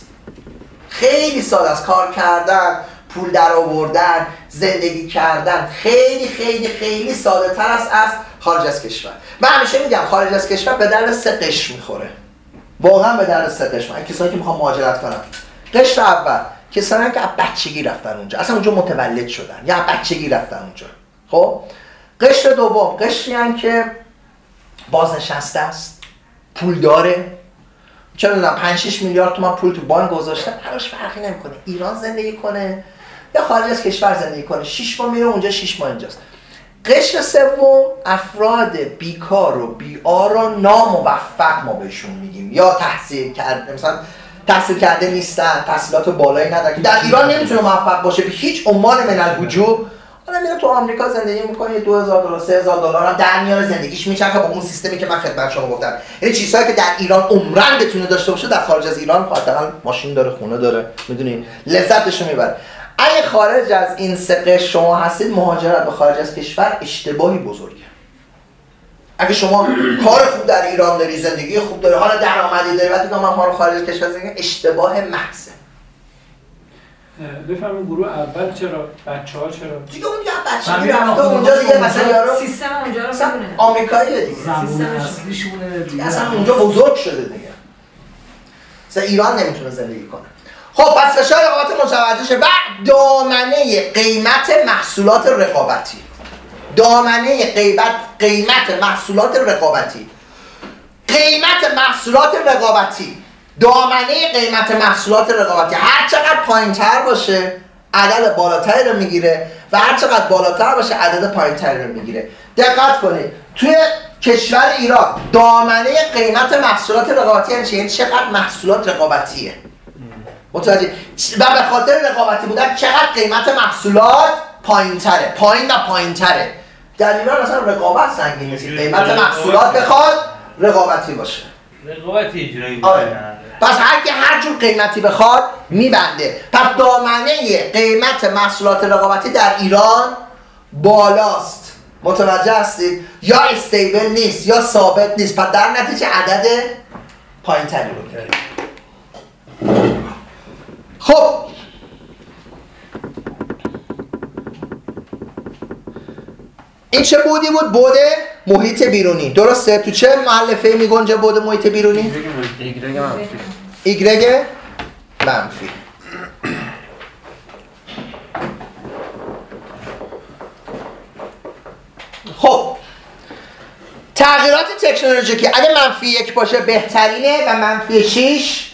خیلی ساده است کار کردن پول در آوردن زندگی کردن خیلی خیلی خیلی ساده تر است از خارج از کشور. من همیشه میگم خارج از کشور به درد سه قشر می‌خوره. واقعا به درد سه قشر من کسایی که می‌خوام مهاجرت کنم قشر اول کسایی که از بچگی رفتن اونجا. اصلا اونجا متولد شدن. یا از بچگی رفتن اونجا. خب؟ قشر دوم قشری که بازنشسته است. پول داره. چه می‌دونم 5 6 میلیارد تومان پول تو بانک گذاشته براش فرقی نمی‌کنه. ایران زندگی کنه یا خارج از کشور زندگی کنه. 6 ماه میره اونجا 6 ماه اینجاست. قشر سوم افراد بیکار و بیار و ناموفق ما بهشون میگیم. یا تحصیل کرده مثلا تحصیل کرده نیستن تحصیلات بالایی ندارن. در ایران نمی‌تونه موفق باشه. به هیچ عنوان من الوجوب حالا میره تو آمریکا زندگی می‌کنه 2000 دلار 3000 دلار هم در میاره زندگیش میچرخه با اون سیستمی که من خدمت شما گفتم. یعنی چیزهایی که در ایران عمرن بتونه داشته باشه در خارج از ایران حداقل ماشین داره خونه داره می‌دونی؟ لذتشو می‌بره. اگه خارج از این قشر شما هستید مهاجرت به خارج از کشور اشتباهی بزرگه. اگه شما کار خوب در ایران داری زندگی خوب داری حالا درآمدی داری میگم من خارج کشور زندگی اشتباه محضه. بفهمیم گروه اول چرا بچه ها چرا؟ دیگه اون یه آخه اونجا دیگه مثلا یارو سیستم اونجا رو مثلا می‌دونه. آمریکاییه دیگه. زبون سیستمش- اصلیشونه دیگه. اصلا اونجا بزرگ شده دیگه. مثلا ایران نمی‌تونه زندگی کنه. خب پس فشار رقابت متوجه شه و دامنه قیمت محصولات رقابتی. دامنه قیمت قیمت محصولات رقابتی. قیمت محصولات رقابتی. دامنه قیمت محصولات رقابتی. هر چقدر پایین تر باشه عدد بالاتری رو می‌گیره و هر چقدر بالاتر باشه عدد پایین تری رو می‌گیره. دقت کنید توی کشور ایران دامنه قیمت محصولات رقابتی یعنی؟ یعنی چقدر محصولات رقابتیه. متوجه؟ و به خاطر رقابتی بودن چقدر قیمت محصولات پایین تره پایین و پایین تره در ایران اصلا رقابت سنگین نیست. قیمت محصولات بخواد رقابتی باشه. رقابت اجرایی آره. پس هر کی هر جور قیمتی بخواد میبنده. پس دامنه قیمت محصولات رقابتی در ایران بالاست. متوجه هستید؟ یا استیبل نیست یا ثابت نیست. پس در نتیجه عدد پایین تری رو داریم خب این چه بودی بود؟ بود محیط بیرونی. درسته؟ تو چه معلفه می گنجه بود محیط بیرونی؟ ایگرگ منفی. خب. تغییرات تکنولوژیکی. اگه منفی یک باشه بهترینه و منفی 6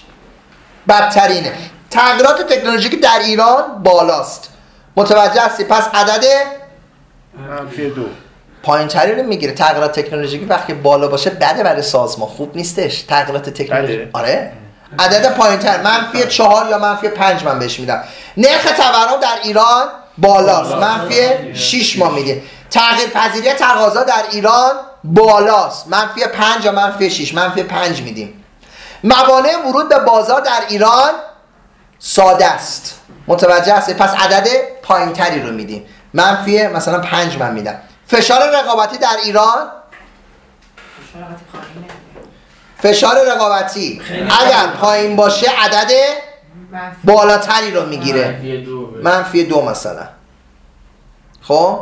بدترینه. تغییرات تکنولوژیکی در ایران بالاست. متوجه هستی؟ پس عدد منفی دو. پایین تری رو می‌گیره. تغییرات تکنولوژیکی وقتی بالا باشه بده برای سازمان خوب نیستش. تغییرات تکنولوژی بده؟ آره. عدد پایین تر منفی چهار یا منفی پنج من بهش میدم. نرخ تورم در ایران بالاست. منفی 6 ما میدیم تغییر پذیری تقاضا در ایران بالاست. منفی 5 یا منفی 6 منفی 5 میدیم. موانع ورود به بازار در ایران ساده است. متوجه هستید؟ پس عدد پایین تری رو میدیم. منفی مثلا 5 من میدم. فشار رقابتی در ایران؟ فشار رقابتی اگر پایین باشه عدد بالاتری رو می‌گیره. منفی دو به. منفی دو مثلا. خب؟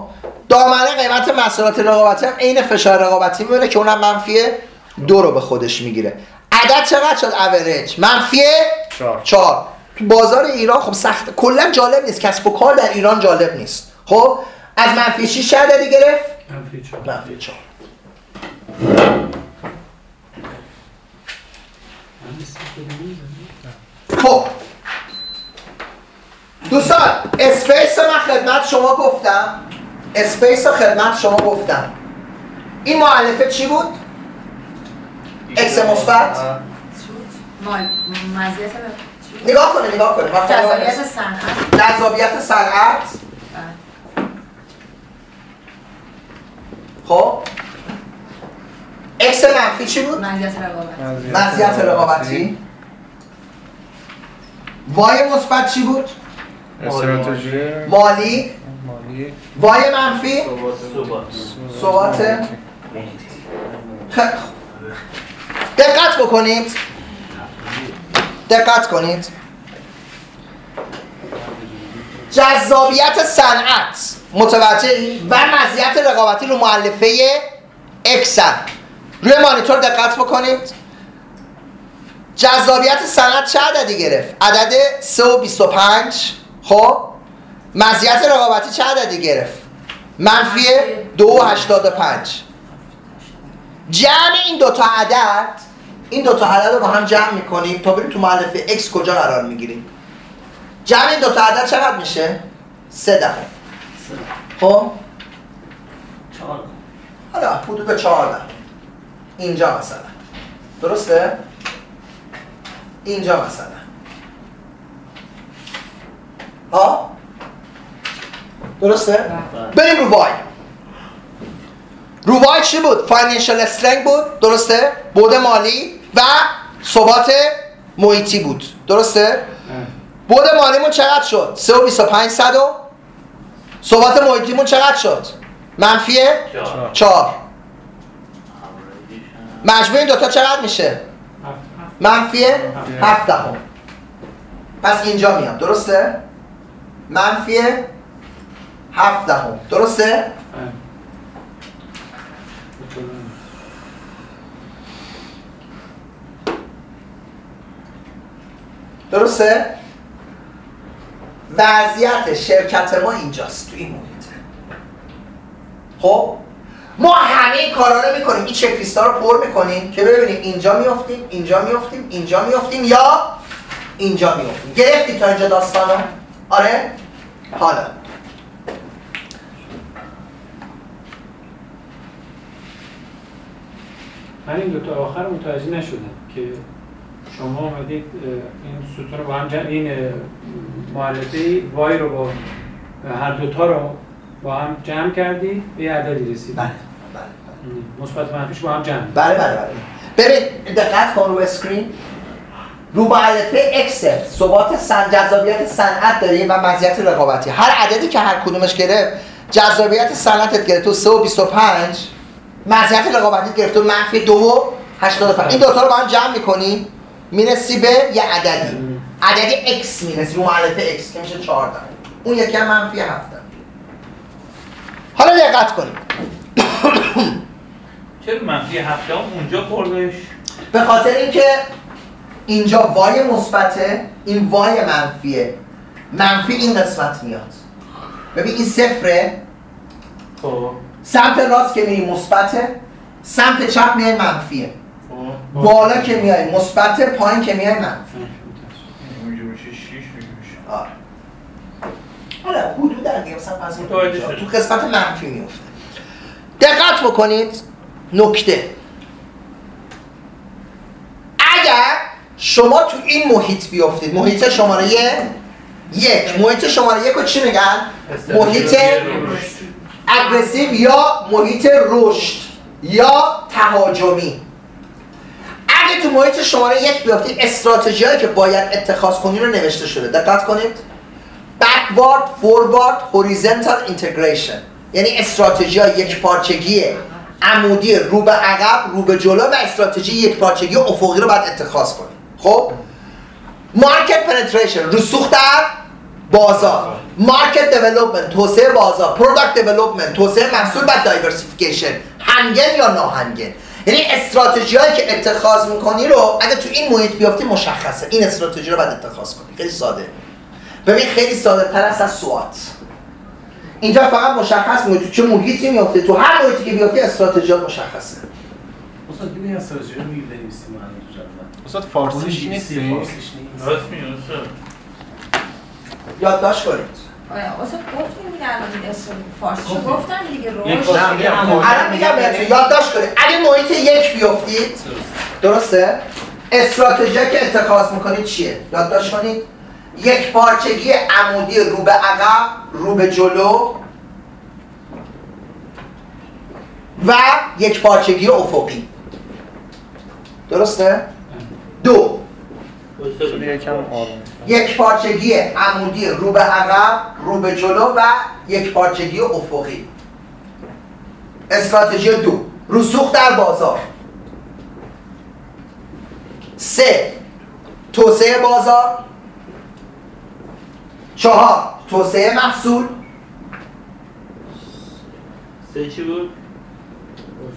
دامنه قیمت محصولات رقابتی هم عین فشار رقابتی میمونه که اونم منفی دو رو به خودش می‌گیره. عدد چقدر شد اوریج منفی چهار. چهار. تو بازار ایران خب سخت. کلا جالب نیست. کسب و کار در ایران جالب نیست. خب از منفی 6 چه عددی گرفت؟ منفی چهار. منفی 4 خب. دوستان space رو من خدمت شما گفتم. space رو خدمت شما گفتم. این مؤلفه چی بود؟ X مثبت؟ نگاه کنه نگاه کنه. جذابیت. صنعت. جذابیت صنعت. خب؟ X منفی چی بود؟ مزیت رقابت. مزیت رقابتی Y مثبت چی بود؟ استراتژی. مالی. مالی. وای منفی؟ ثبات. دقت بکنید. دقت کنید. جذابیت صنعت. متوجه؟ و مزیت رقابتی رو معلفه اکسن روی مانیتور دقت بکنید جذابیت صنعت چه عددی گرفت؟ عدد 3 و 25 خب مزیت رقابتی چه عددی گرفت؟ منفی 2 و 85 جمع این دوتا عدد این دوتا عدد رو با هم جمع می‌کنیم تا بریم تو معلفه x کجا قرار می‌گیریم جمع این دوتا عدد چقدر میشه؟ سه دهم خب چهار حالا حدود چهار دهم اینجا مثلا درسته؟ اینجا مثلا ها؟ درسته؟ بریم رو وای رو وای چی بود؟ فاینانشال استرنگ بود درسته؟ بود مالی و ثبات محیطی بود درسته؟ بود مالیمون چقدر شد؟ 3 و 25 صد و ثبات محیطیمون چقدر شد؟ منفی چهار 4 مجموع این دوتا چقدر میشه؟ منفی 7 دهم پس اینجا میاد درسته؟ منفی 7 دهم درسته؟ درسته؟ وضعیت شرکت ما اینجاست تو این محیطه خب؟ ما همه این کارا رو می‌کنیم. این چک رو پر می‌کنیم که ببینیم اینجا میافتیم اینجا میافتیم اینجا میافتیم یا اینجا میافتیم. گرفتی تا اینجا داستانو؟ آره؟ حالا. همین دو تا آخر متوجه نشدم که شما آمدید این ستون رو با هم جمع این مؤلفه Y رو با هر دوتا رو با هم جمع کردید به یه عددی رسید بله بله بله. مثبت منفیش با هم جمع. بله بله بله. ببین دقت کن رو screen رو مؤلفه X مثبت جذابیت صنعت داریم و مزیت رقابتی. هر عددی که هر کدومش گرفت جذابیت صنعتت گرفت. تو 3 و 25 مزیت رقابتی گرفت. تو منفی 2 و 85 این دوتا رو با هم جمع می‌کنی؟ می‌رسی به یه عددی. عددی x می‌رسی رو معلفه x که میشه 14 اون یکی هم منفی 7 حالا دقت کنید چرا منفی هفته هم اونجا خوردش؟ به خاطر اینکه اینجا وای مثبته این وای منفیه. منفی این قسمت میاد. ببین این صفره. خب. سمت راست که میری مثبته سمت چپ میای منفیه. بالا که میای مثبته پایین که میای منفی اونجا میشه 6 میشه آره. حالا حدود در دیگه مثلا. تو قسمت منفی میفته دقت بکنید. نکته. اگر شما تو این محیط بیافتید محیط شماره یک محیط شماره یک رو چی میگن؟ محیط اگرسیو یا محیط رشد یا تهاجمی. اگه تو محیط شماره یک بیافتید استراتژی که باید اتخاذ کنی رو نوشته شده. دقت کنید. Backward forward horizontal integration. یعنی استراتژی یک پارچگی عمودی رو به عقب رو به جلو و استراتژی یک پارچگی افقی رو باید اتخاذ کنید خب؟ market penetration رسوخ در بازار. market development توسعه بازار. product development توسعه محصول و diversification همگن یا ناهمگن یعنی استراتژی هایی که اتخاذ می‌کنی رو اگه تو این محیط بیافتی مشخصه. این استراتژی رو باید اتخاذ کنی. خیلی ساده. ببین خیلی ساده تر است از SWOT. اینجا فقط مشخص میگه تو چه محیطی میافته. تو هر محیطی که بیافتی استراتژیات مشخصه. استاد ببین استراتژی رو میگی بنویسیم استاد فارسیش نیستی؟ فارسیش نیست. راست میگه استاد. یادداشت کنید. اصلا گفتیم دیگه الان این اسم فارسی. گفتم دیگه روش الان میگم بهتون یادداشت کنید. اگه محیط یک بیافتید درسته. استراتژی که اتخاذ می‌کنید چیه؟ یادداشت کنید. یک پارچگی عمودی رو به عقب رو به جلو و یک پارچگی افقی. درسته؟ دو. استاد یکم آروم. یک پارچگی عمودی رو به عقب رو به جلو و یک پارچگی افقی. استراتژی دو رسوخ در بازار. سه توسعه بازار. چهار توسعه محصول. سه چی بود؟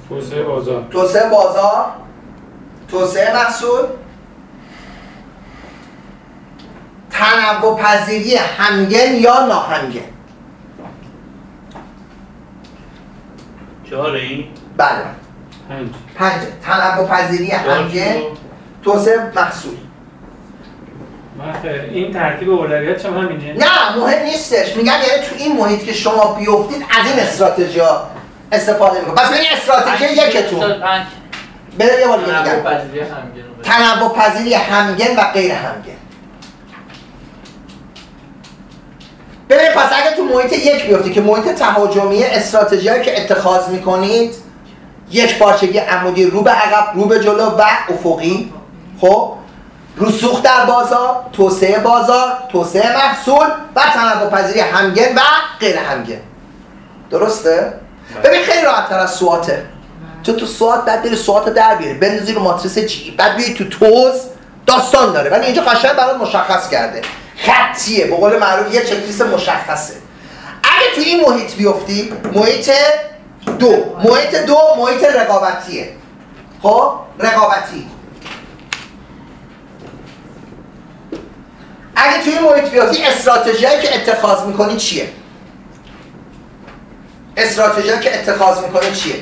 توسعه بازار. توسعه بازار توسعه محصول. تنوع پذیری همگن یا ناهمگن؟ چهار این؟ بله. پنج. پنج. تنوع پذیری همگن. توسعه محصول. این ترتیب اولویت چه همینه؟ نه مهم نیستش. میگم یعنی تو این محیط که شما بیفتید از این استراتژی ها استفاده می‌کنید. پس ببین استراتژی یکتون. بده یه بار دیگه میگم. تنوع پذیری همگن و غیر همگن. ببین پس اگه تو محیط یک بیفتی که محیط تهاجمی استراتژی که اتخاذ می‌کنید یک پارچگی عمودی رو به عقب رو به جلو و افقی. خب؟ رسوخ در بازار توسعه بازار توسعه محصول و تنوع پذیری همگن و غیر همگن. درسته؟ ببین خیلی راحت تر از سواته تو تو سوات بعد بری سوات در بیاری. بندازی رو ماتریس جی. بعد بیای تو توز داستان داره. ولی اینجا قشنگ برات مشخص کرده. خطیه. به قول معروف یه چکلیست مشخصه. اگه تو این محیط بیفتی محیط دو. محیط دو محیط رقابتیه. خب؟ رقابتی. اگه تو این محیط بیفتی استراتژیایی که اتخاذ می‌کنی چیه؟ استراتژی که اتخاذ می‌کنه چیه؟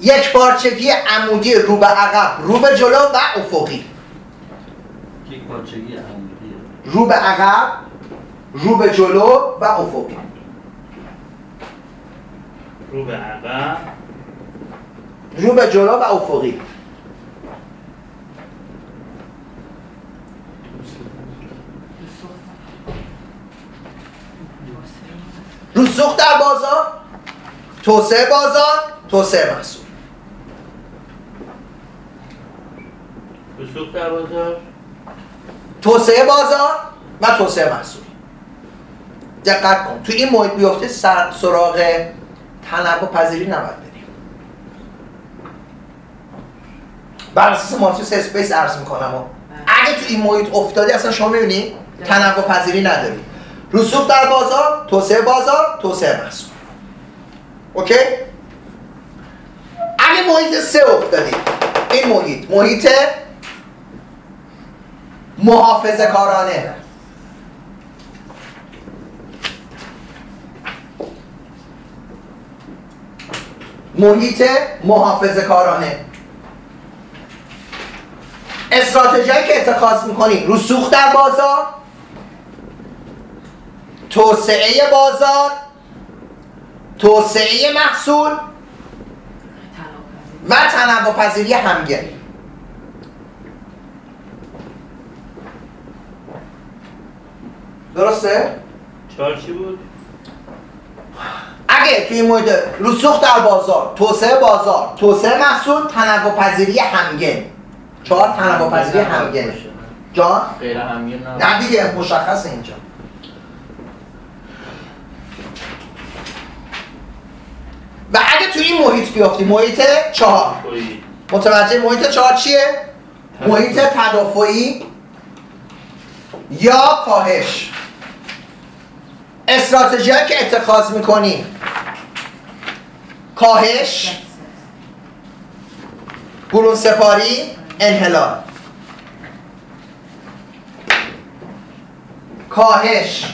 یک پارچگی عمودی رو به عقب رو به جلو و افقی. یک پارچگی رو به عقب رو به جلو و افقی رو به عقب. رو به جلو و افقی. رسوخ در بازار توسعه بازار توسعه محصول. رسوخ در بازار. توسعه بازار و توسعه محصول دقت کن. تو این محیط بیفته سر- سراغ تنوع پذیری نباید بریم. بر اساس ماتریس اسپیس عرض می‌کنم و اگه تو این محیط افتادی اصلا شما می‌بینی تنوع پذیری نداری. رسوخ در بازار توسعه بازار توسعه محصول. اوکی؟ اگه محیط سه افتادی این محیط محیط محافظه کارانه. محیط محافظه کارانه. استراتژی که اتخاذ می‌کنیم رسوخ در بازار توسعه بازار توسعه محصول و تنوع پذیری همگن درسته؟ چهار چی بود؟ اگه توی این محیط رسوخ در بازار توسعه بازار توسعه محصول تنوع پذیری همگن. چهار تنوع پذیری همگن. جان؟ غیر همگیر نه دیگه مشخصه اینجا. و اگه توی این محیط بیافتی محیط چهار. متوجه محیط چهار چیه؟ محیط تدافعی یا کاهش. استراتژی که اتخاذ می‌کنی. کاهش برون سپاری انحلال. کاهش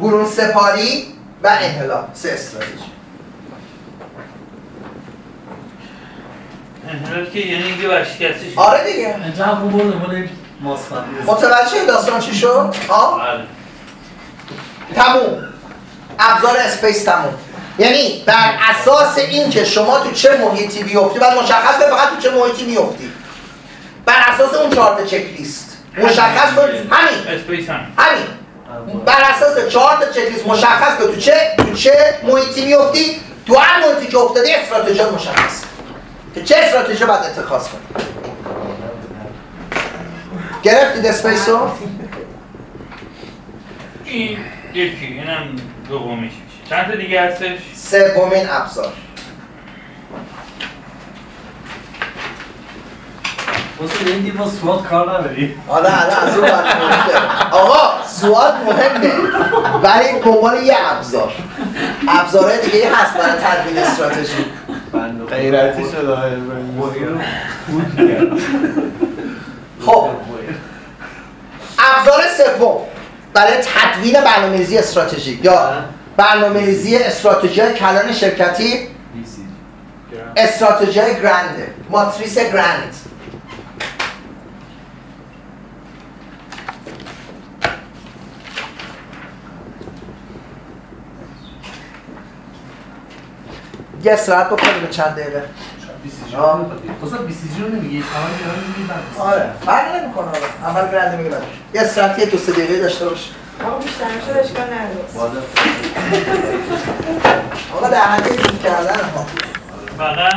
برون سپاری و انحلال. سه استراتژی. انحلال که یعنی اینکه ورشکسته شد آره دیگه. اینجا هم خوب ماسخن متوجه داستان چی شد؟ آه؟ تموم. ابزار space تموم. یعنی بر اساس اینکه شما تو چه محیطی بیفتی بعد مشخص کنید فقط تو چه محیطی بیفتی بر اساس اون چهار تا چک لیست مشخص کنید. همین. space هم. همین. بر اساس چهار تا چک لیست مشخص کنید تو چه تو چه محیطی میفتی. تو هر محیطی که افتادی استراتژی مشخص که چه استراتژی باید اتخاذ کنید گرفتید اسپیس رو؟ این یکی اینم دومیش میشه. چند تا دیگه هستش؟ سومین ابزار. واسه این دیگه با سوات کار نداری حالا الان از اون. آقا سوال مهمه. ولی دنبال یه ابزار. ابزارهای دیگه هست برای تدوین استراتژی. غیرتی شده خب. ابزار سوم. برای تدوین برنامه‌ریزی استراتژیک یا برنامه‌ریزی استراتژی کلان شرکتی. استراتژی گرنده ماتریس گرند. یه استراحت بکنیم چند دقیقه. بی سی جی رو نمیگی؟ اول گرام میگی بعد آره فرق نمی‌کنه اول گرنده میگه بعد یه استراحت یه دو سه دقیقه داشته باش. آقا بیشتر شد اشکال نداره آقا این کردن. ها فقط